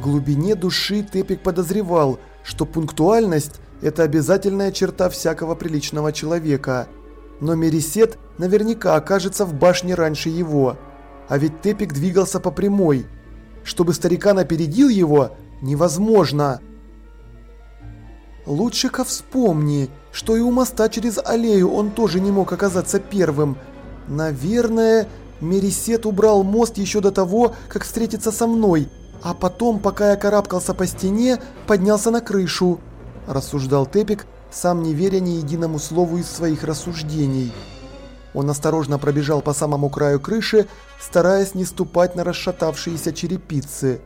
глубине души Тепик подозревал, что пунктуальность – это обязательная черта всякого приличного человека. Но Мерисет наверняка окажется в башне раньше его. А ведь Тепик двигался по прямой. Чтобы старикан опередил его, невозможно. Лучше-ка вспомни, что и у моста через аллею он тоже не мог оказаться первым. Наверное, Мерисет убрал мост еще до того, как встретиться со мной, а потом, пока я карабкался по стене, поднялся на крышу, рассуждал Тепик, сам не веря ни единому слову из своих рассуждений. Он осторожно пробежал по самому краю крыши, стараясь не ступать на расшатавшиеся черепицы.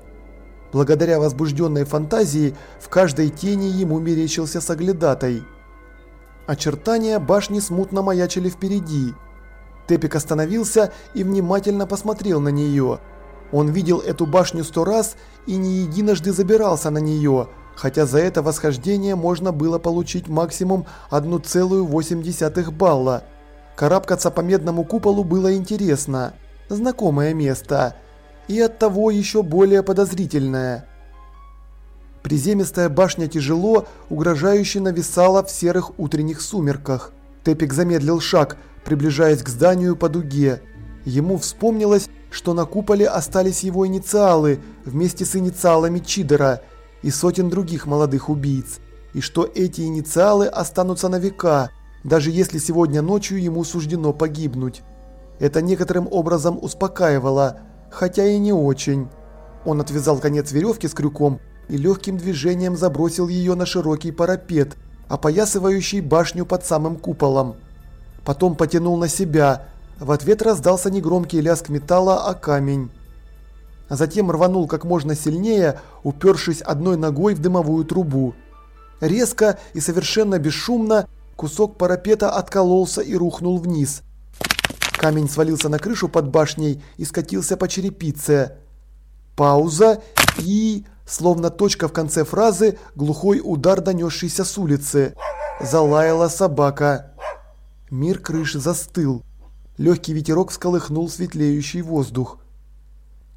Благодаря возбужденной фантазии в каждой тени ему мерещился соглядатай. Очертания башни смутно маячили впереди. Тепик остановился и внимательно посмотрел на нее. Он видел эту башню сто раз и не единожды забирался на нее, хотя за это восхождение можно было получить максимум 1,8 балла. Карабкаться по медному куполу было интересно. Знакомое место – и оттого еще более подозрительная. Приземистая башня тяжело, угрожающе нависала в серых утренних сумерках. Тепик замедлил шаг, приближаясь к зданию по дуге. Ему вспомнилось, что на куполе остались его инициалы вместе с инициалами Чидера и сотен других молодых убийц, и что эти инициалы останутся на века, даже если сегодня ночью ему суждено погибнуть. Это некоторым образом успокаивало, хотя и не очень. Он отвязал конец веревки с крюком и легким движением забросил ее на широкий парапет, опоясывающий башню под самым куполом. Потом потянул на себя. В ответ раздался негромкий лязг металла о камень. А затем рванул как можно сильнее, упершись одной ногой в дымовую трубу. Резко и совершенно бесшумно кусок парапета откололся и рухнул вниз – Камень свалился на крышу под башней и скатился по черепице. Пауза и, словно точка в конце фразы, глухой удар, донесшийся с улицы. Залаяла собака. Мир крыши застыл. Легкий ветерок всколыхнул светлеющий воздух.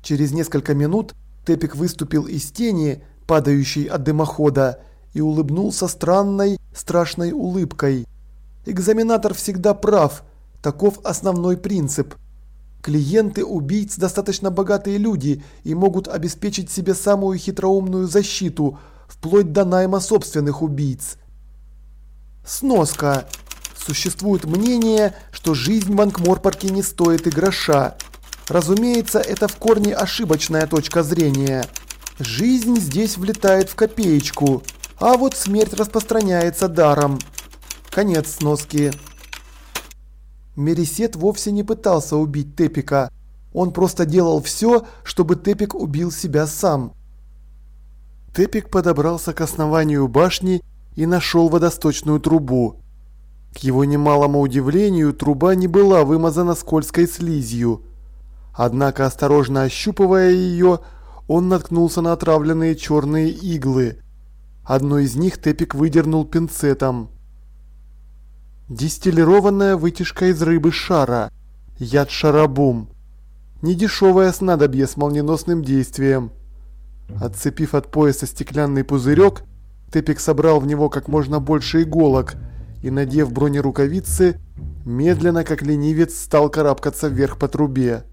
Через несколько минут Тепик выступил из тени, падающей от дымохода, и улыбнулся странной, страшной улыбкой. Экзаменатор всегда прав – Таков основной принцип. Клиенты убийц достаточно богатые люди и могут обеспечить себе самую хитроумную защиту, вплоть до найма собственных убийц. Сноска. Существует мнение, что жизнь в Анкморпорке не стоит и гроша. Разумеется, это в корне ошибочная точка зрения. Жизнь здесь влетает в копеечку, а вот смерть распространяется даром. Конец сноски. Мерисет вовсе не пытался убить Тепика. Он просто делал все, чтобы Тепик убил себя сам. Тепик подобрался к основанию башни и нашел водосточную трубу. К его немалому удивлению, труба не была вымазана скользкой слизью. Однако, осторожно ощупывая ее, он наткнулся на отравленные черные иглы. Одну из них Тепик выдернул пинцетом. Дистиллированная вытяжка из рыбы шара. Яд шарабум. Недешевое снадобье с молниеносным действием. Отцепив от пояса стеклянный пузырек, Тепик собрал в него как можно больше иголок и, надев бронерукавицы, медленно, как ленивец, стал карабкаться вверх по трубе.